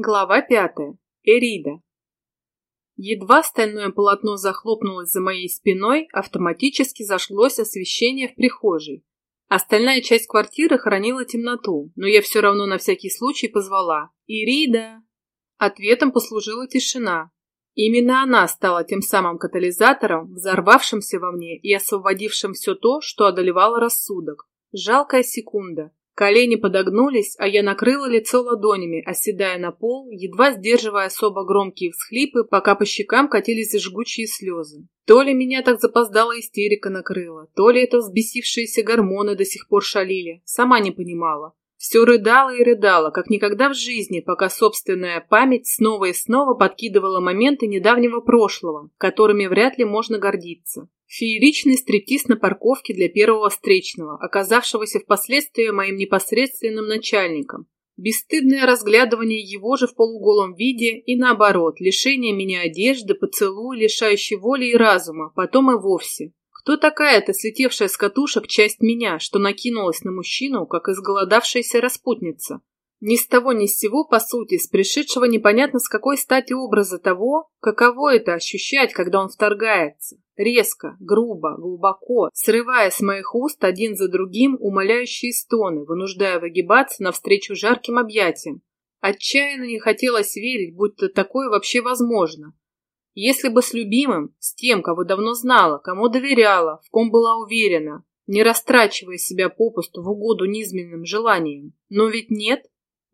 Глава пятая. Эрида. Едва стальное полотно захлопнулось за моей спиной, автоматически зашлось освещение в прихожей. Остальная часть квартиры хранила темноту, но я все равно на всякий случай позвала «Ирида!». Ответом послужила тишина. Именно она стала тем самым катализатором, взорвавшимся во мне и освободившим все то, что одолевало рассудок. Жалкая секунда, Колени подогнулись, а я накрыла лицо ладонями, оседая на пол, едва сдерживая особо громкие всхлипы, пока по щекам катились жгучие слезы. То ли меня так запоздала истерика накрыла, то ли это взбесившиеся гормоны до сих пор шалили, сама не понимала. Все рыдала и рыдала, как никогда в жизни, пока собственная память снова и снова подкидывала моменты недавнего прошлого, которыми вряд ли можно гордиться. Фееричный стриптиз на парковке для первого встречного, оказавшегося впоследствии моим непосредственным начальником. Бесстыдное разглядывание его же в полуголом виде и наоборот, лишение меня одежды, поцелуй, лишающий воли и разума, потом и вовсе. Кто такая эта слетевшая с катушек часть меня, что накинулась на мужчину, как изголодавшаяся распутница? Ни с того ни с сего, по сути, с пришедшего непонятно с какой стати образа того, каково это ощущать, когда он вторгается. Резко, грубо, глубоко, срывая с моих уст один за другим умоляющие стоны, вынуждая выгибаться навстречу жарким объятиям. Отчаянно не хотелось верить, будто такое вообще возможно. Если бы с любимым, с тем, кого давно знала, кому доверяла, в ком была уверена, не растрачивая себя попусту в угоду низменным желаниям. Но ведь нет,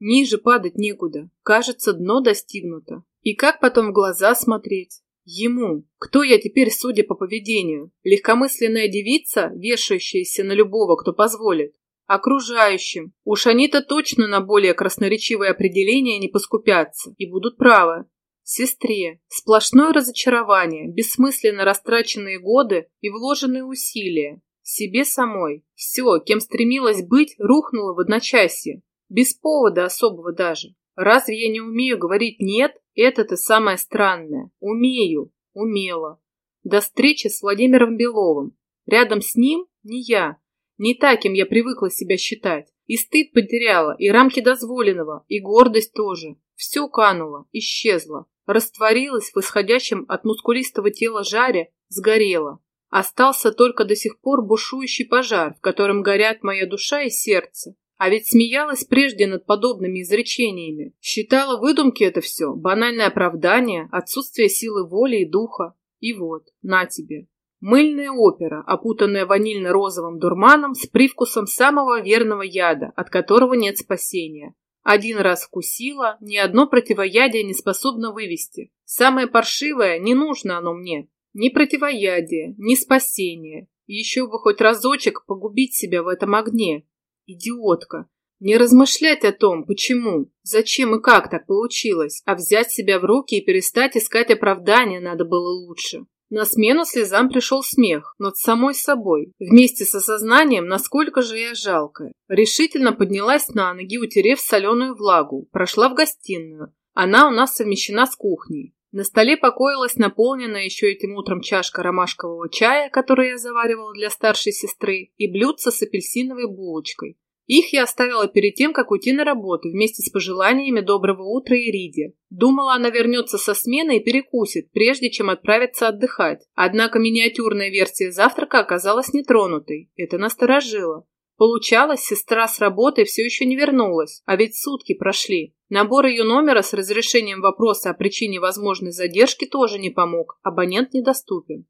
ниже падать некуда, кажется, дно достигнуто. И как потом в глаза смотреть? Ему. Кто я теперь, судя по поведению? Легкомысленная девица, вешающаяся на любого, кто позволит? Окружающим. Уж они-то точно на более красноречивое определение не поскупятся и будут правы. Сестре. Сплошное разочарование, бессмысленно растраченные годы и вложенные усилия. Себе самой. Все, кем стремилась быть, рухнуло в одночасье. Без повода особого даже. Разве я не умею говорить «нет»? Это-то самое странное. Умею. Умела. До встречи с Владимиром Беловым. Рядом с ним не я. Не таким я привыкла себя считать. И стыд потеряла, и рамки дозволенного, и гордость тоже. Все кануло, исчезло. Растворилось в исходящем от мускулистого тела жаре, сгорело. Остался только до сих пор бушующий пожар, в котором горят моя душа и сердце. А ведь смеялась прежде над подобными изречениями. Считала выдумки это все, банальное оправдание, отсутствие силы воли и духа. И вот, на тебе. Мыльная опера, опутанная ванильно-розовым дурманом с привкусом самого верного яда, от которого нет спасения. Один раз вкусила, ни одно противоядие не способно вывести. Самое паршивое, не нужно оно мне. Ни противоядие, ни спасение. Еще бы хоть разочек погубить себя в этом огне, Идиотка. Не размышлять о том, почему, зачем и как так получилось, а взять себя в руки и перестать искать оправдания надо было лучше. На смену слезам пришел смех над самой собой, вместе с осознанием, насколько же я жалкая. Решительно поднялась на ноги, утерев соленую влагу, прошла в гостиную. Она у нас совмещена с кухней. На столе покоилась наполненная еще этим утром чашка ромашкового чая, который я заваривала для старшей сестры, и блюдце с апельсиновой булочкой. Их я оставила перед тем, как уйти на работу, вместе с пожеланиями доброго утра Ириде. Думала, она вернется со смены и перекусит, прежде чем отправиться отдыхать. Однако миниатюрная версия завтрака оказалась нетронутой. Это насторожило. Получалось, сестра с работы все еще не вернулась, а ведь сутки прошли. Набор ее номера с разрешением вопроса о причине возможной задержки тоже не помог, абонент недоступен.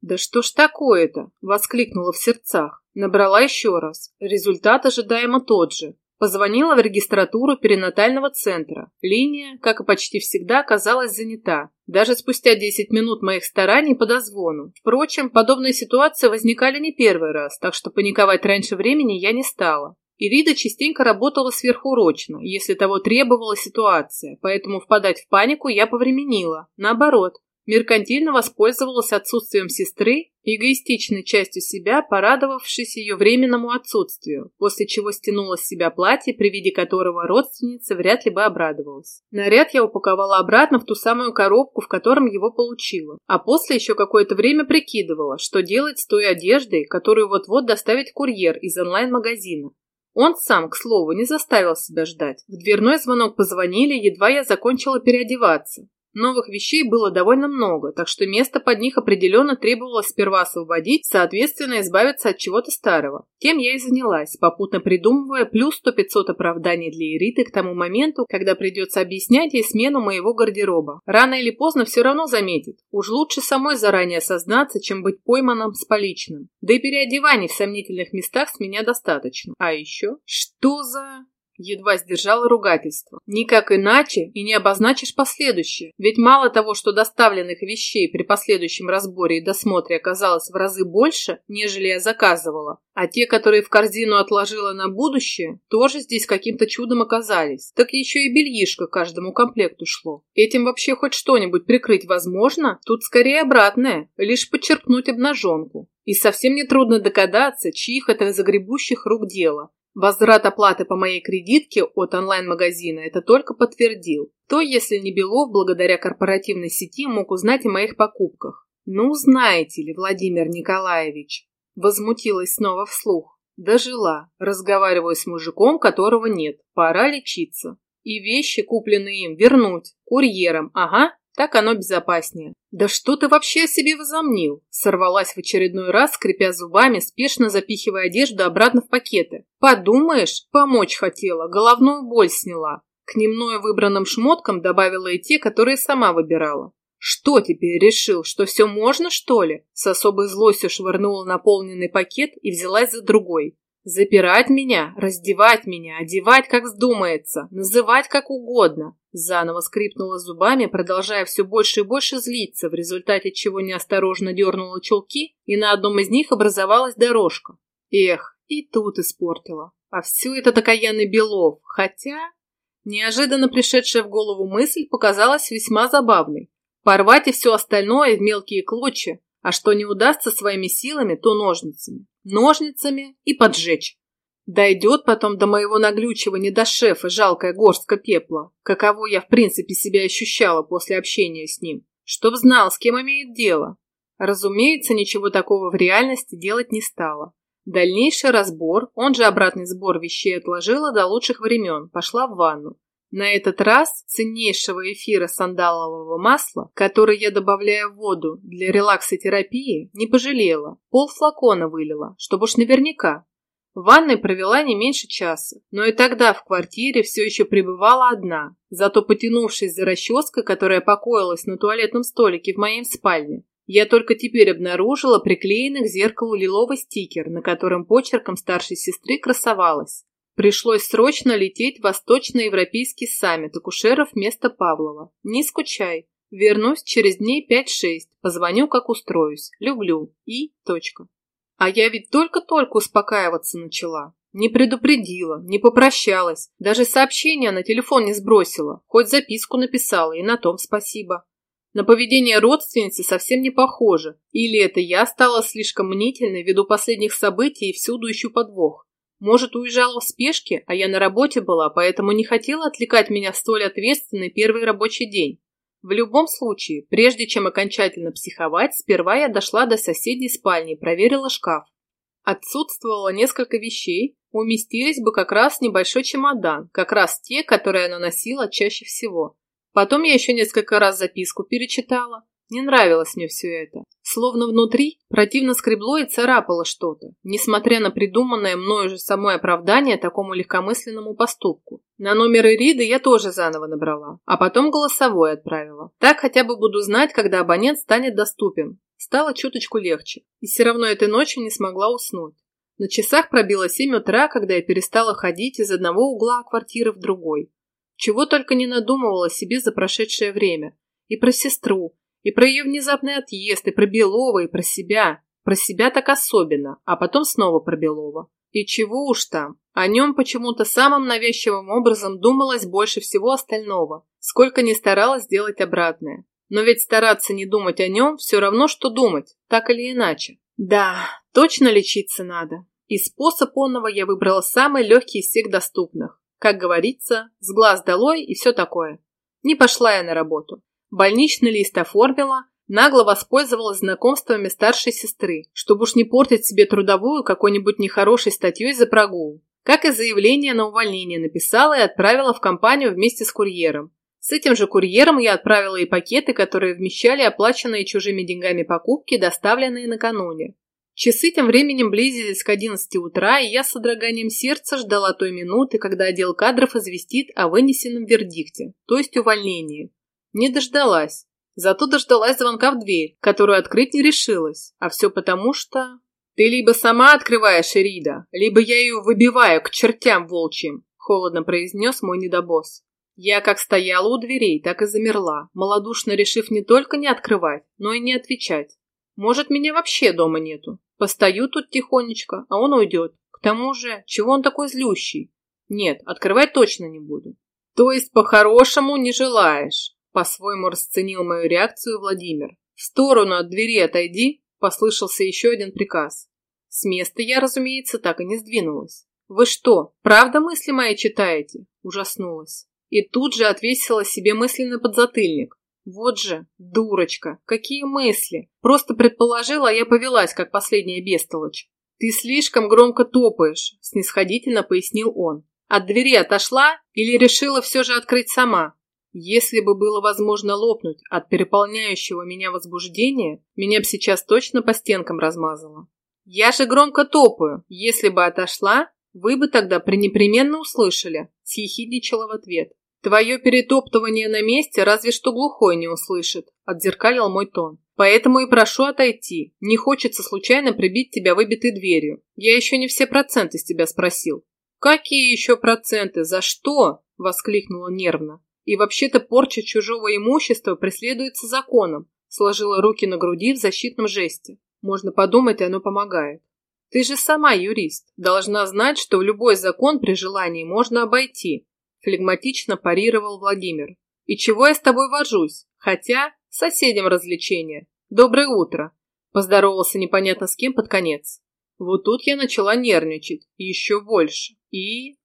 «Да что ж такое-то?» – воскликнула в сердцах. Набрала еще раз. Результат ожидаемо тот же. Позвонила в регистратуру перинатального центра. Линия, как и почти всегда, оказалась занята. Даже спустя 10 минут моих стараний по дозвону. Впрочем, подобные ситуации возникали не первый раз, так что паниковать раньше времени я не стала. Ирида частенько работала сверхурочно, если того требовала ситуация, поэтому впадать в панику я повременила. Наоборот, меркантильно воспользовалась отсутствием сестры, эгоистичной частью себя, порадовавшись ее временному отсутствию, после чего стянула с себя платье, при виде которого родственница вряд ли бы обрадовалась. Наряд я упаковала обратно в ту самую коробку, в котором его получила, а после еще какое-то время прикидывала, что делать с той одеждой, которую вот-вот доставит курьер из онлайн-магазина. Он сам, к слову, не заставил себя ждать. В дверной звонок позвонили, едва я закончила переодеваться. Новых вещей было довольно много, так что место под них определенно требовалось сперва освободить, соответственно, избавиться от чего-то старого. Тем я и занялась, попутно придумывая плюс сто пятьсот оправданий для Ириты к тому моменту, когда придется объяснять ей смену моего гардероба. Рано или поздно все равно заметит. Уж лучше самой заранее сознаться, чем быть пойманным с поличным. Да и переодеваний в сомнительных местах с меня достаточно. А еще... Что за... Едва сдержала ругательство. Никак иначе и не обозначишь последующее. Ведь мало того, что доставленных вещей при последующем разборе и досмотре оказалось в разы больше, нежели я заказывала, а те, которые в корзину отложила на будущее, тоже здесь каким-то чудом оказались. Так еще и бельишко каждому комплекту шло. Этим вообще хоть что-нибудь прикрыть возможно? Тут скорее обратное, лишь подчеркнуть обнаженку. И совсем не трудно догадаться, чьих это загребущих рук дело. Возврат оплаты по моей кредитке от онлайн-магазина это только подтвердил. То, если не Белов, благодаря корпоративной сети, мог узнать о моих покупках. Ну, знаете ли, Владимир Николаевич, возмутилась снова вслух. Дожила, разговариваю с мужиком, которого нет. Пора лечиться. И вещи, купленные им, вернуть. Курьером, ага, так оно безопаснее. «Да что ты вообще о себе возомнил?» Сорвалась в очередной раз, скрипя зубами, спешно запихивая одежду обратно в пакеты. «Подумаешь, помочь хотела, головную боль сняла». К немною выбранным шмоткам добавила и те, которые сама выбирала. «Что теперь решил, что все можно, что ли?» С особой злостью швырнула наполненный пакет и взялась за другой. Запирать меня, раздевать меня, одевать, как вздумается, называть как угодно. Заново скрипнула зубами, продолжая все больше и больше злиться, в результате чего неосторожно дернула чулки, и на одном из них образовалась дорожка. Эх, и тут испортила. А все это такая Белов, хотя... Неожиданно пришедшая в голову мысль показалась весьма забавной. Порвать и все остальное в мелкие клочья, а что не удастся своими силами, то ножницами. Ножницами и поджечь. Дойдет потом до моего наглючивания до шефа жалкая горстка пепла, каково я в принципе себя ощущала после общения с ним, чтоб знал, с кем имеет дело. Разумеется, ничего такого в реальности делать не стала. Дальнейший разбор, он же обратный сбор вещей отложила до лучших времен, пошла в ванну. На этот раз ценнейшего эфира сандалового масла, который я добавляю в воду для релаксотерапии, не пожалела. Пол флакона вылила, чтобы уж наверняка. В ванной провела не меньше часа, но и тогда в квартире все еще пребывала одна, зато потянувшись за расческой, которая покоилась на туалетном столике в моей спальне, я только теперь обнаружила приклеенный к зеркалу лиловый стикер, на котором почерком старшей сестры красовалась. Пришлось срочно лететь в восточноевропейский саммит акушеров вместо Павлова. Не скучай. Вернусь через дней 5-6. Позвоню, как устроюсь. Люблю. И точка. А я ведь только-только успокаиваться начала. Не предупредила, не попрощалась, даже сообщение на телефон не сбросила, хоть записку написала, и на том спасибо. На поведение родственницы совсем не похоже. Или это я стала слишком мнительной ввиду последних событий и всюду ищу подвох. Может, уезжала в спешке, а я на работе была, поэтому не хотела отвлекать меня в столь ответственный первый рабочий день. В любом случае, прежде чем окончательно психовать, сперва я дошла до соседней спальни проверила шкаф. Отсутствовало несколько вещей, уместились бы как раз небольшой чемодан, как раз те, которые она носила чаще всего. Потом я еще несколько раз записку перечитала. Не нравилось мне все это. Словно внутри противно скребло и царапало что-то, несмотря на придуманное мною же самой оправдание такому легкомысленному поступку. На номер Ириды я тоже заново набрала, а потом голосовой отправила. Так хотя бы буду знать, когда абонент станет доступен. Стало чуточку легче, и все равно этой ночью не смогла уснуть. На часах пробило семь утра, когда я перестала ходить из одного угла квартиры в другой. Чего только не надумывала себе за прошедшее время. И про сестру, и про ее внезапный отъезд, и про Белова, и про себя. Про себя так особенно, а потом снова про Белова. И чего уж там, о нем почему-то самым навязчивым образом думалось больше всего остального, сколько ни старалась сделать обратное. Но ведь стараться не думать о нем все равно, что думать, так или иначе. Да, точно лечиться надо. И способ онного я выбрала самый легкий из всех доступных. Как говорится, с глаз долой и все такое. Не пошла я на работу. Больничный лист оформила, нагло воспользовалась знакомствами старшей сестры, чтобы уж не портить себе трудовую какой-нибудь нехорошей статьей за прогул. Как и заявление на увольнение написала и отправила в компанию вместе с курьером. С этим же курьером я отправила и пакеты, которые вмещали оплаченные чужими деньгами покупки, доставленные накануне. Часы тем временем близились к 11 утра, и я с содроганием сердца ждала той минуты, когда отдел кадров известит о вынесенном вердикте, то есть увольнении. Не дождалась. Зато дождалась звонка в дверь, которую открыть не решилась. А все потому, что... Ты либо сама открываешь, Ирида, либо я ее выбиваю к чертям волчьим, холодно произнес мой недобосс. Я как стояла у дверей, так и замерла, малодушно решив не только не открывать, но и не отвечать. Может, меня вообще дома нету. Постою тут тихонечко, а он уйдет. К тому же, чего он такой злющий? Нет, открывать точно не буду. То есть, по-хорошему не желаешь? По-своему расценил мою реакцию Владимир. В сторону от двери отойди, послышался еще один приказ. С места я, разумеется, так и не сдвинулась. «Вы что, правда мысли мои читаете?» – ужаснулась. И тут же отвесила себе мысленный подзатыльник. Вот же, дурочка, какие мысли. Просто предположила, а я повелась, как последняя бестолочь. Ты слишком громко топаешь, снисходительно пояснил он. От двери отошла или решила все же открыть сама? Если бы было возможно лопнуть от переполняющего меня возбуждения, меня бы сейчас точно по стенкам размазало. Я же громко топаю. Если бы отошла, вы бы тогда пренепременно услышали, съехидничала в ответ. «Твое перетоптывание на месте разве что глухой не услышит», – отзеркалил мой тон. «Поэтому и прошу отойти. Не хочется случайно прибить тебя выбитой дверью. Я еще не все проценты с тебя спросил». «Какие еще проценты? За что?» – воскликнула нервно. «И вообще-то порча чужого имущества преследуется законом», – сложила руки на груди в защитном жесте. «Можно подумать, оно помогает». «Ты же сама юрист. Должна знать, что любой закон при желании можно обойти, флегматично парировал Владимир. «И чего я с тобой вожусь? Хотя соседям развлечения. Доброе утро!» Поздоровался непонятно с кем под конец. Вот тут я начала нервничать. Еще больше. И...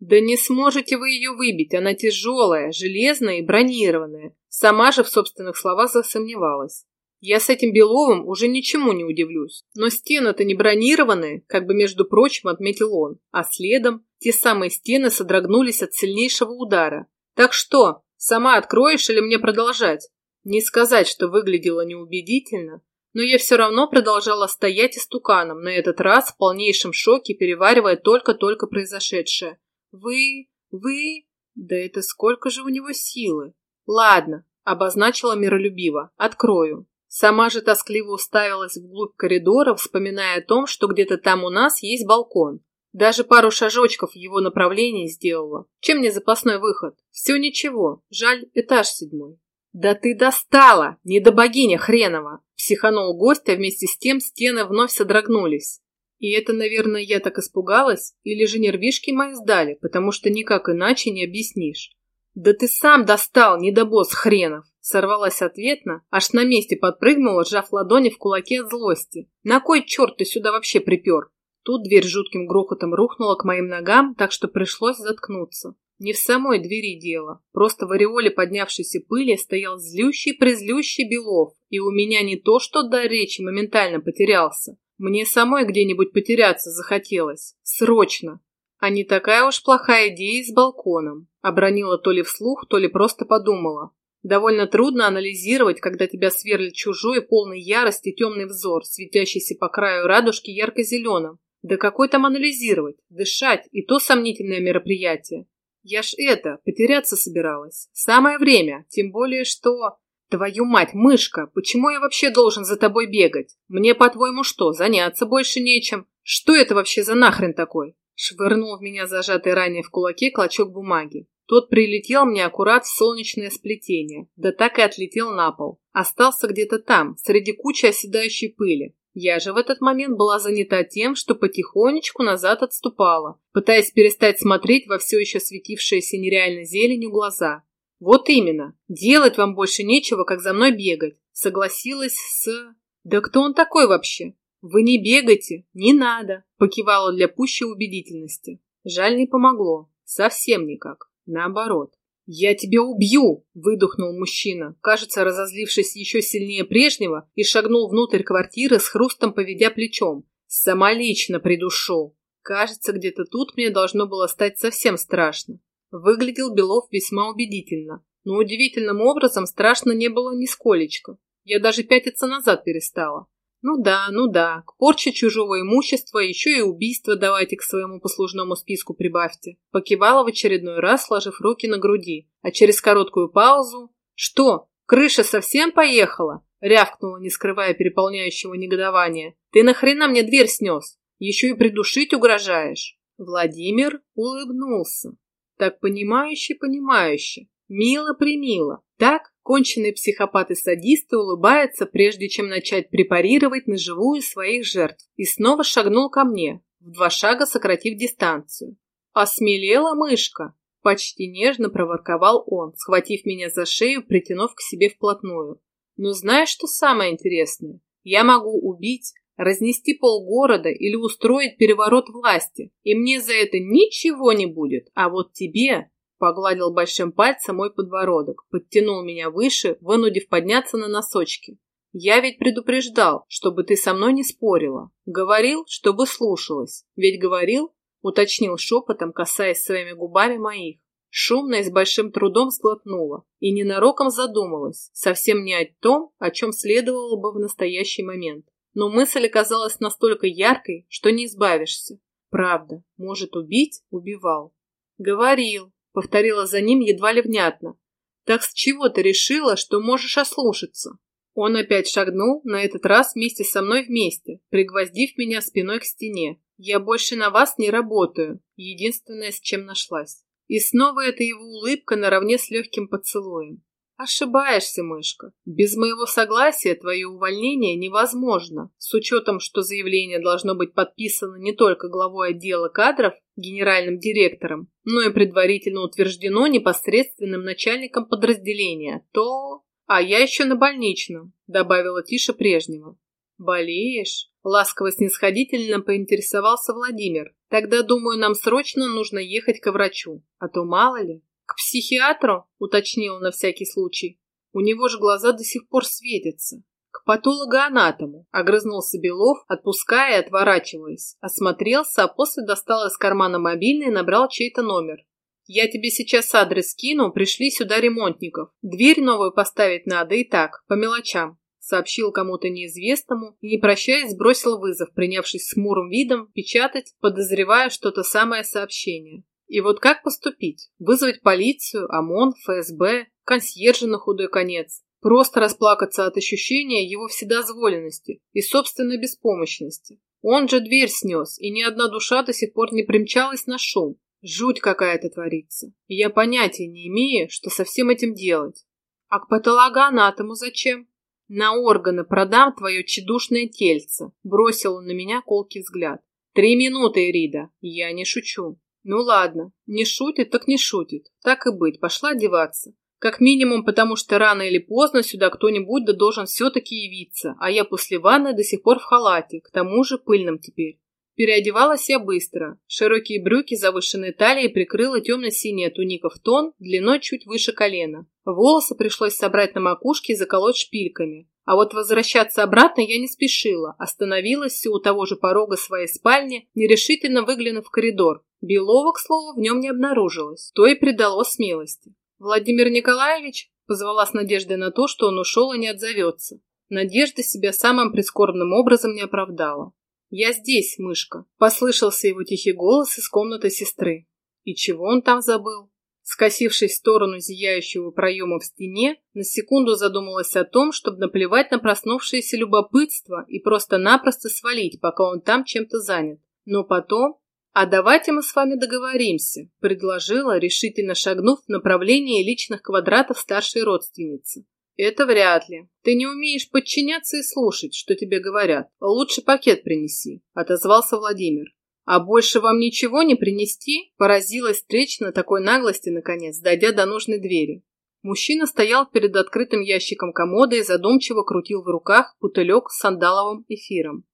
Да не сможете вы ее выбить, она тяжелая, железная и бронированная. Сама же в собственных словах засомневалась. Я с этим Беловым уже ничему не удивлюсь. Но стены-то не бронированные, как бы между прочим отметил он. А следом те самые стены содрогнулись от сильнейшего удара. Так что, сама откроешь или мне продолжать? Не сказать, что выглядело неубедительно, но я все равно продолжала стоять истуканом, на этот раз в полнейшем шоке, переваривая только-только произошедшее. «Вы... вы... да это сколько же у него силы!» «Ладно», — обозначила миролюбиво, — «открою». Сама же тоскливо уставилась вглубь коридора, вспоминая о том, что где-то там у нас есть балкон. Даже пару шажочков в его направлении сделала. Чем мне запасной выход? Все ничего, жаль, этаж седьмой. «Да ты достала! Не до богиня хренова!» Психанул гость, а вместе с тем стены вновь содрогнулись. И это, наверное, я так испугалась, или же нервишки мои сдали, потому что никак иначе не объяснишь. «Да ты сам достал, недобосс хренов!» Сорвалась ответно, аж на месте подпрыгнула, сжав ладони в кулаке от злости. «На кой черт ты сюда вообще припер?» Тут дверь жутким грохотом рухнула к моим ногам, так что пришлось заткнуться. Не в самой двери дело. Просто в ореоле поднявшейся пыли стоял злющий-призлющий Белов, и у меня не то что до речи моментально потерялся. Мне самой где-нибудь потеряться захотелось. Срочно. А не такая уж плохая идея с балконом. Обронила то ли вслух, то ли просто подумала. Довольно трудно анализировать, когда тебя сверлит чужой, полный ярости темный взор, светящийся по краю радужки ярко-зеленым. Да какой там анализировать, дышать, и то сомнительное мероприятие. Я ж это, потеряться собиралась. Самое время, тем более что... Твою мать, мышка, почему я вообще должен за тобой бегать? Мне, по-твоему, что, заняться больше нечем? Что это вообще за нахрен такой? Швырнул в меня зажатый ранее в кулаке клочок бумаги. Тот прилетел мне аккурат в солнечное сплетение, да так и отлетел на пол. Остался где-то там, среди кучи оседающей пыли. Я же в этот момент была занята тем, что потихонечку назад отступала, пытаясь перестать смотреть во все еще светившиеся нереально зеленью глаза. Вот именно, делать вам больше нечего, как за мной бегать. Согласилась с... Да кто он такой вообще? Вы не бегайте, не надо, покивала для пущей убедительности. Жаль, не помогло. Совсем никак. Наоборот. «Я тебя убью!» – выдохнул мужчина, кажется, разозлившись еще сильнее прежнего, и шагнул внутрь квартиры с хрустом поведя плечом. «Самолично придушу!» Кажется, где-то тут мне должно было стать совсем страшно. Выглядел Белов весьма убедительно, но удивительным образом страшно не было нисколечко. Я даже пятиться назад перестала. Ну да, ну да, к порче чужого имущества еще и убийство давайте к своему послужному списку прибавьте. Покивала в очередной раз, сложив руки на груди, а через короткую паузу... Что, крыша совсем поехала? Рявкнула, не скрывая переполняющего негодования. Ты нахрена мне дверь снес? Еще и придушить угрожаешь. Владимир улыбнулся. Так понимающе-понимающе. Мило-примило. Так конченые психопаты-садисты улыбаются, прежде чем начать препарировать на живую своих жертв. И снова шагнул ко мне, в два шага сократив дистанцию. «Осмелела мышка!» Почти нежно проворковал он, схватив меня за шею, притянув к себе вплотную. Но знаешь, что самое интересное? Я могу убить, разнести полгорода или устроить переворот власти, и мне за это ничего не будет, а вот тебе Погладил большим пальцем мой подбородок, подтянул меня выше, вынудив подняться на носочки. Я ведь предупреждал, чтобы ты со мной не спорила. Говорил, чтобы слушалась. Ведь говорил, уточнил шепотом, касаясь своими губами моих. Шумно и с большим трудом сглотнула и ненароком задумалась, совсем не о том, о чем следовало бы в настоящий момент. Но мысль оказалась настолько яркой, что не избавишься. Правда, может убить – убивал. Говорил, Повторила за ним едва ли внятно. Так с чего ты решила, что можешь ослушаться? Он опять шагнул, на этот раз вместе со мной вместе, пригвоздив меня спиной к стене. Я больше на вас не работаю, единственное, с чем нашлась. И снова эта его улыбка наравне с легким поцелуем. Ошибаешься, мышка. Без моего согласия твое увольнение невозможно, с учетом, что заявление должно быть подписано не только главой отдела кадров, генеральным директором, но и предварительно утверждено непосредственным начальником подразделения, то... А я еще на больничном, добавила тише прежнего. Болеешь? Ласково-снисходительно поинтересовался Владимир. Тогда, думаю, нам срочно нужно ехать к врачу, а то мало ли. «К психиатру?» – уточнила на всякий случай. «У него же глаза до сих пор светятся». «К патологоанатому», – огрызнулся Белов, отпуская и отворачиваясь. Осмотрелся, а после достал из кармана мобильный и набрал чей-то номер. «Я тебе сейчас адрес кину, пришли сюда ремонтников. Дверь новую поставить надо и так, по мелочам», – сообщил кому-то неизвестному и, не прощаясь, сбросил вызов, принявшись с хмурым видом печатать, подозревая что-то самое сообщение. И вот как поступить? Вызвать полицию, ОМОН, ФСБ, консьержа на худой конец? Просто расплакаться от ощущения его вседозволенности и собственной беспомощности. Он же дверь снес, и ни одна душа до сих пор не примчалась на шум. Жуть какая-то творится. И я понятия не имею, что со всем этим делать. А к патологоанатому зачем? На органы продам твое чедушное тельце. Бросил он на меня колкий взгляд. Три минуты, Ирида. Я не шучу. Ну ладно, не шутит, так не шутит. Так и быть, пошла одеваться. Как минимум, потому что рано или поздно сюда кто-нибудь да должен все-таки явиться, а я после ванны до сих пор в халате, к тому же пыльном теперь. Переодевалась я быстро. Широкие брюки завышенной талии прикрыла темно-синяя туника в тон, длиной чуть выше колена. Волосы пришлось собрать на макушке и заколоть шпильками. А вот возвращаться обратно я не спешила, остановилась у того же порога своей спальни, нерешительно выглянув в коридор. Белова, к слову, в нем не обнаружилось, то и придало смелости. Владимир Николаевич позвала с надеждой на то, что он ушел и не отзовется. Надежда себя самым прискорбным образом не оправдала. «Я здесь, мышка», — послышался его тихий голос из комнаты сестры. И чего он там забыл? Скосившись в сторону зияющего проема в стене, на секунду задумалась о том, чтобы наплевать на проснувшееся любопытство и просто-напросто свалить, пока он там чем-то занят. Но потом «А давайте мы с вами договоримся», – предложила, решительно шагнув в направлении личных квадратов старшей родственницы. «Это вряд ли. Ты не умеешь подчиняться и слушать, что тебе говорят. Лучше пакет принеси», – отозвался Владимир. «А больше вам ничего не принести?» – поразилась встреча такой наглости, наконец, дойдя до нужной двери. Мужчина стоял перед открытым ящиком комода и задумчиво крутил в руках бутылек с сандаловым эфиром.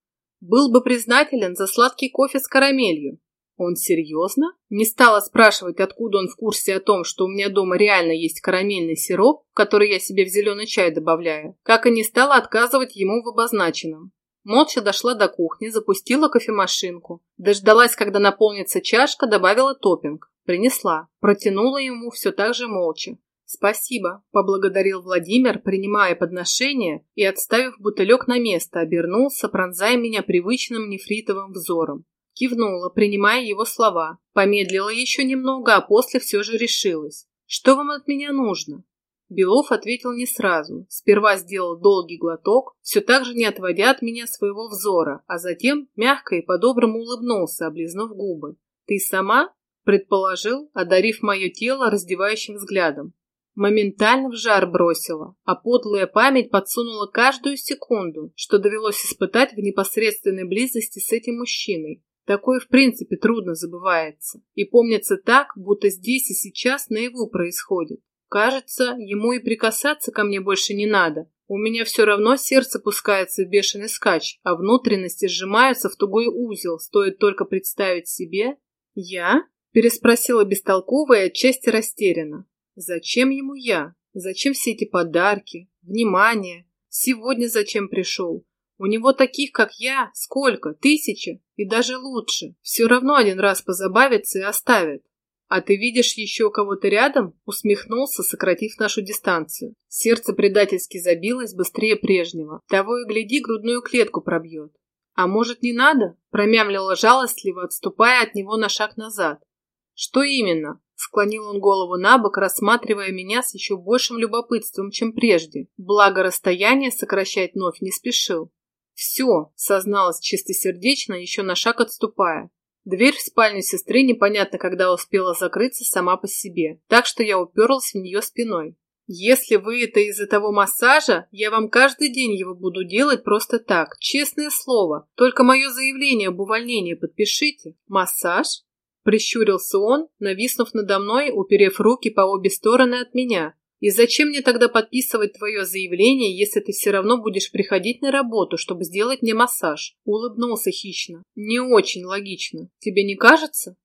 Был бы признателен за сладкий кофе с карамелью, он серьезно? Не стала спрашивать, откуда он в курсе о том, что у меня дома реально есть карамельный сироп, который я себе в зеленый чай добавляю, как и не стала отказывать ему в обозначенном. Молча дошла до кухни, запустила кофемашинку. Дождалась, когда наполнится чашка, добавила топпинг. Принесла. Протянула ему все так же молча. «Спасибо», – поблагодарил Владимир, принимая подношение и, отставив бутылек на место, обернулся, пронзая меня привычным нефритовым взором. Кивнула, принимая его слова. Помедлила еще немного, а после все же решилась. «Что вам от меня нужно?» Белов ответил не сразу. Сперва сделал долгий глоток, все так же не отводя от меня своего взора, а затем мягко и по-доброму улыбнулся, облизнув губы. «Ты сама?» – предположил, одарив мое тело раздевающим взглядом. Моментально в жар бросила, а подлая память подсунула каждую секунду, что довелось испытать в непосредственной близости с этим мужчиной. Такое в принципе трудно забывается. И помнится так, будто здесь и сейчас наяву происходит. Кажется, ему и прикасаться ко мне больше не надо. У меня все равно сердце пускается в бешеный скач, а внутренности сжимаются в тугой узел, стоит только представить себе. «Я?» – переспросила бестолковая, отчасти растерянно. «Зачем ему я? Зачем все эти подарки? Внимание? Сегодня зачем пришел? У него таких, как я, сколько? Тысяча? И даже лучше. Все равно один раз позабавится и оставит. «А ты видишь еще кого-то рядом?» Усмехнулся, сократив нашу дистанцию. Сердце предательски забилось быстрее прежнего. Того и гляди, грудную клетку пробьет. «А может, не надо?» Промямлила жалостливо, отступая от него на шаг назад. «Что именно?» Склонил он голову на бок, рассматривая меня с еще большим любопытством, чем прежде. Благо расстояние сокращать вновь не спешил. «Все», — созналась чистосердечно, еще на шаг отступая. Дверь в спальню сестры непонятно когда успела закрыться сама по себе, так что я уперлась в нее спиной. «Если вы это из-за того массажа, я вам каждый день его буду делать просто так, честное слово. Только мое заявление об увольнении подпишите. Массаж?» Прищурился он, нависнув надо мной, уперев руки по обе стороны от меня. И зачем мне тогда подписывать твое заявление, если ты все равно будешь приходить на работу, чтобы сделать мне массаж? Улыбнулся хищно. Не очень логично. Тебе не кажется?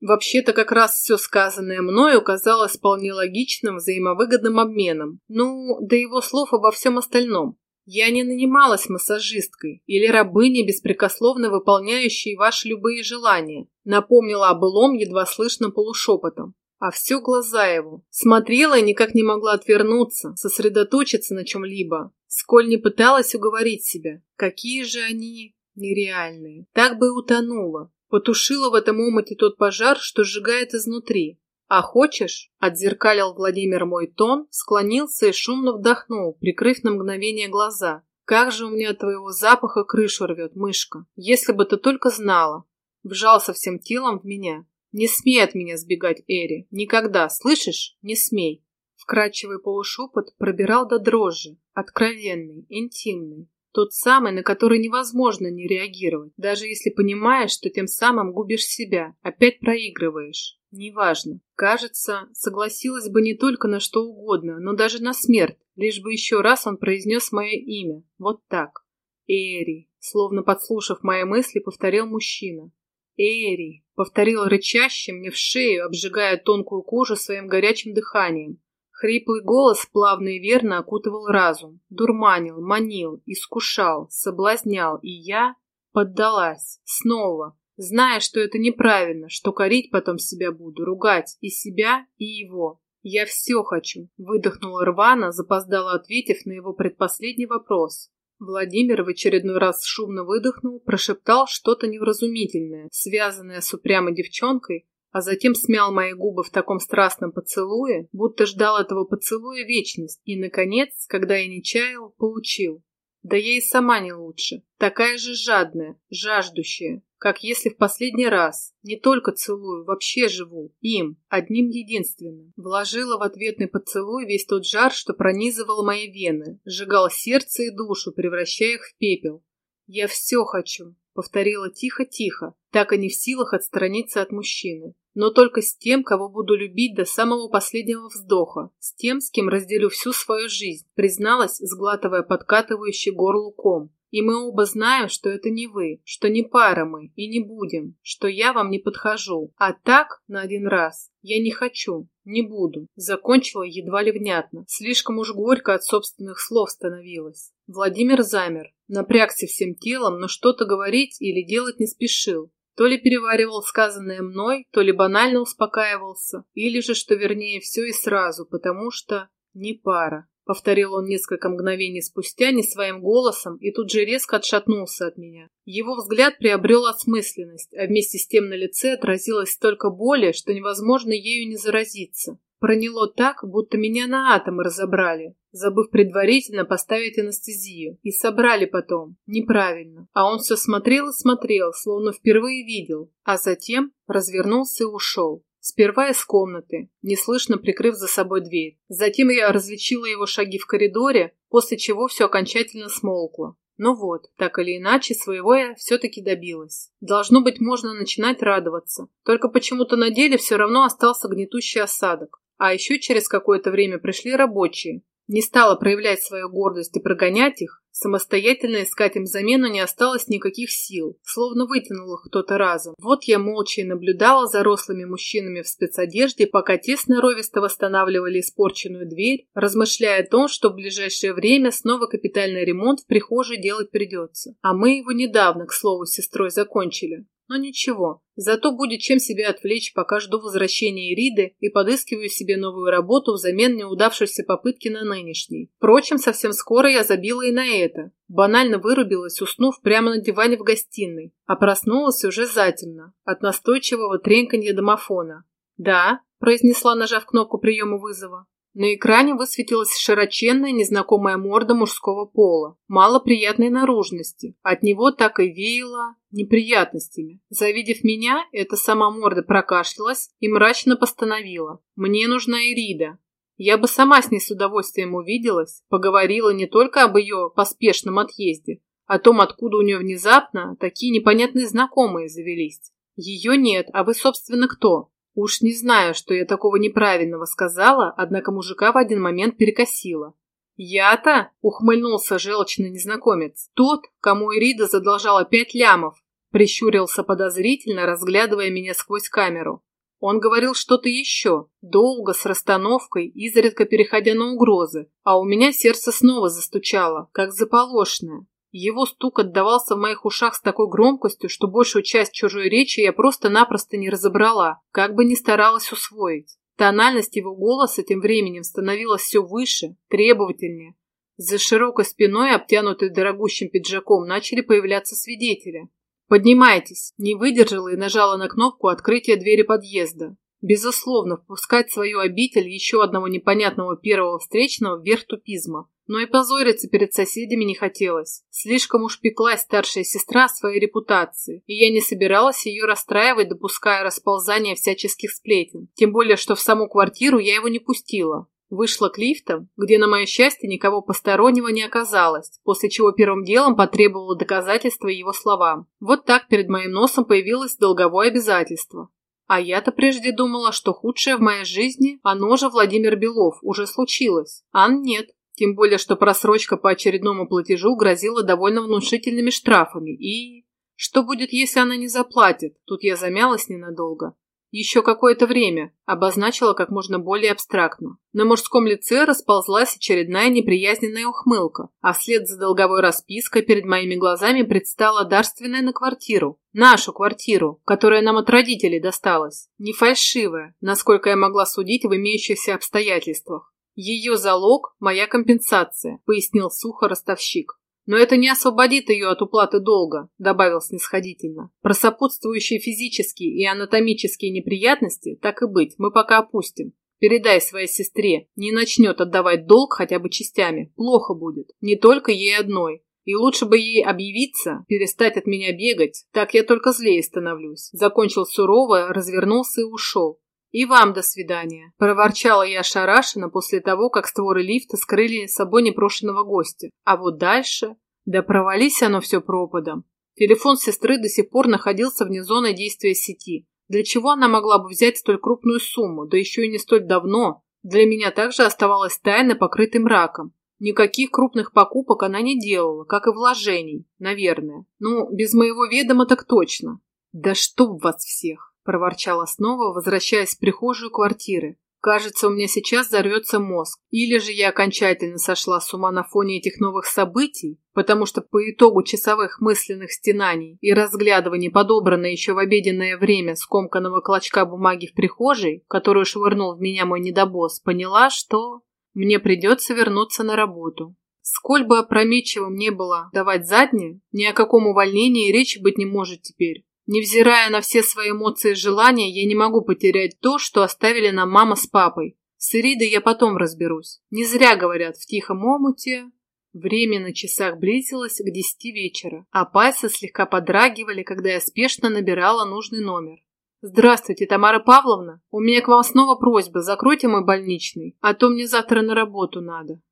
Вообще-то как раз все сказанное мною казалось вполне логичным взаимовыгодным обменом. Ну, до его слов обо всем остальном. Я не нанималась массажисткой или рабыней, беспрекословно выполняющей ваши любые желания. Напомнила о былом едва слышно полушепотом. А все глаза его. Смотрела и никак не могла отвернуться, сосредоточиться на чем-либо. Сколь не пыталась уговорить себя. Какие же они нереальные. Так бы и утонула. Потушила в этом омуте тот пожар, что сжигает изнутри. «А хочешь?» – отзеркалил Владимир мой тон, склонился и шумно вдохнул, прикрыв на мгновение глаза. «Как же у меня от твоего запаха крышу рвет, мышка! Если бы ты только знала!» Вжался всем телом в меня. «Не смей от меня сбегать, Эри. Никогда, слышишь? Не смей!» Вкрадчивый полушепот пробирал до дрожи, откровенный, интимный. Тот самый, на который невозможно не реагировать, даже если понимаешь, что тем самым губишь себя, опять проигрываешь. Неважно. Кажется, согласилась бы не только на что угодно, но даже на смерть, лишь бы еще раз он произнес мое имя. Вот так. Эри, словно подслушав мои мысли, повторил мужчина. Эри, повторил рычаще мне в шею, обжигая тонкую кожу своим горячим дыханием. Хриплый голос плавно и верно окутывал разум, дурманил, манил, искушал, соблазнял, и я поддалась. Снова, зная, что это неправильно, что корить потом себя буду, ругать и себя, и его. «Я все хочу», — выдохнула рвано, запоздала ответив на его предпоследний вопрос. Владимир в очередной раз шумно выдохнул, прошептал что-то невразумительное, связанное с упрямой девчонкой, а затем смял мои губы в таком страстном поцелуе, будто ждал этого поцелуя вечность, и, наконец, когда я не чаял, получил. Да я и сама не лучше, такая же жадная, жаждущая, как если в последний раз не только целую, вообще живу им, одним единственным. Вложила в ответный поцелуй весь тот жар, что пронизывал мои вены, сжигал сердце и душу, превращая их в пепел. «Я все хочу», — повторила тихо-тихо, так и не в силах отстраниться от мужчины. Но только с тем, кого буду любить до самого последнего вздоха, с тем, с кем разделю всю свою жизнь, призналась, сглатывая подкатывающий горлу ком. И мы оба знаем, что это не вы, что не пара мы и не будем, что я вам не подхожу. А так, на один раз, я не хочу, не буду. Закончила едва ли внятно. Слишком уж горько от собственных слов становилось. Владимир замер, напрягся всем телом, но что-то говорить или делать не спешил. То ли переваривал сказанное мной, то ли банально успокаивался, или же, что вернее, все и сразу, потому что не пара. Повторил он несколько мгновений спустя не своим голосом и тут же резко отшатнулся от меня. Его взгляд приобрел осмысленность, а вместе с тем на лице отразилось столько боли, что невозможно ею не заразиться. Проняло так, будто меня на атомы разобрали, забыв предварительно поставить анестезию. И собрали потом. Неправильно. А он все смотрел и смотрел, словно впервые видел. А затем развернулся и ушел. Сперва из комнаты, неслышно прикрыв за собой дверь. Затем я различила его шаги в коридоре, после чего все окончательно смолкло. Ну вот, так или иначе, своего я все-таки добилась. Должно быть, можно начинать радоваться. Только почему-то на деле все равно остался гнетущий осадок. А еще через какое-то время пришли рабочие. Не стала проявлять свою гордость и прогонять их, Самостоятельно искать им замену не осталось никаких сил, словно вытянул их кто-то разом. Вот я молча и наблюдала за рослыми мужчинами в спецодежде, пока те сноровисто восстанавливали испорченную дверь, размышляя о том, что в ближайшее время снова капитальный ремонт в прихожей делать придется. А мы его недавно, к слову, с сестрой закончили. Но ничего, зато будет чем себя отвлечь, пока жду возвращения Ириды и подыскиваю себе новую работу взамен неудавшейся попытки на нынешней. Впрочем, совсем скоро я забила и на это. Банально вырубилась, уснув прямо на диване в гостиной, а проснулась уже затемно, от настойчивого треньканья домофона. «Да», – произнесла, нажав кнопку приема вызова. На экране высветилась широченная незнакомая морда мужского пола, малоприятной наружности. От него так и веяло неприятностями. Завидев меня, эта сама морда прокашлялась и мрачно постановила. «Мне нужна Ирида». Я бы сама с ней с удовольствием увиделась, поговорила не только об ее поспешном отъезде, о том, откуда у нее внезапно такие непонятные знакомые завелись. Ее нет, а вы, собственно, кто? Уж не знаю, что я такого неправильного сказала, однако мужика в один момент перекосила. «Я-то?» – ухмыльнулся желчный незнакомец. «Тот, кому Ирида задолжала пять лямов», – прищурился подозрительно, разглядывая меня сквозь камеру. Он говорил что-то еще, долго, с расстановкой, изредка переходя на угрозы, а у меня сердце снова застучало, как заполошное. Его стук отдавался в моих ушах с такой громкостью, что большую часть чужой речи я просто-напросто не разобрала, как бы ни старалась усвоить. Тональность его голоса тем временем становилась все выше, требовательнее. За широкой спиной, обтянутой дорогущим пиджаком, начали появляться свидетели. «Поднимайтесь!» Не выдержала и нажала на кнопку открытия двери подъезда. Безусловно, впускать в свою обитель еще одного непонятного первого встречного вверх тупизма. Но и позориться перед соседями не хотелось. Слишком уж пеклась старшая сестра своей репутации, и я не собиралась ее расстраивать, допуская расползания всяческих сплетен. Тем более, что в саму квартиру я его не пустила. Вышла к лифтам, где, на мое счастье, никого постороннего не оказалось, после чего первым делом потребовала доказательства его словам. Вот так перед моим носом появилось долговое обязательство. А я-то прежде думала, что худшее в моей жизни, оно же Владимир Белов, уже случилось. А нет. Тем более, что просрочка по очередному платежу грозила довольно внушительными штрафами. И... Что будет, если она не заплатит? Тут я замялась ненадолго. Еще какое-то время, обозначила как можно более абстрактно. На мужском лице расползлась очередная неприязненная ухмылка, а вслед за долговой распиской перед моими глазами предстала дарственная на квартиру. Нашу квартиру, которая нам от родителей досталась. Не фальшивая, насколько я могла судить в имеющихся обстоятельствах. Ее залог – моя компенсация, пояснил сухо ростовщик. Но это не освободит ее от уплаты долга, добавил снисходительно. Про сопутствующие физические и анатомические неприятности, так и быть, мы пока опустим. Передай своей сестре, не начнет отдавать долг хотя бы частями, плохо будет. Не только ей одной. И лучше бы ей объявиться, перестать от меня бегать, так я только злее становлюсь. Закончил сурово, развернулся и ушел. «И вам до свидания», – проворчала я ошарашенно после того, как створы лифта скрыли с собой непрошенного гостя. А вот дальше... Да провались оно все пропадом. Телефон сестры до сих пор находился вне зоны действия сети. Для чего она могла бы взять столь крупную сумму, да еще и не столь давно, для меня также оставалась тайна, покрытой мраком. Никаких крупных покупок она не делала, как и вложений, наверное. Ну, без моего ведома так точно. Да чтоб вас всех, проворчала снова, возвращаясь в прихожую квартиры. Кажется, у меня сейчас взорвется мозг. Или же я окончательно сошла с ума на фоне этих новых событий, потому что по итогу часовых мысленных стенаний и разглядываний подобранной еще в обеденное время скомканного клочка бумаги в прихожей, которую швырнул в меня мой недобос, поняла, что мне придется вернуться на работу. Сколь бы опрометчивым не было давать заднее, ни о каком увольнении речи быть не может теперь. Невзирая на все свои эмоции и желания, я не могу потерять то, что оставили нам мама с папой. С Иридой я потом разберусь. Не зря говорят, в тихом омуте... Время на часах близилось к десяти вечера, а пальцы слегка подрагивали, когда я спешно набирала нужный номер. «Здравствуйте, Тамара Павловна. У меня к вам снова просьба, закройте мой больничный, а то мне завтра на работу надо».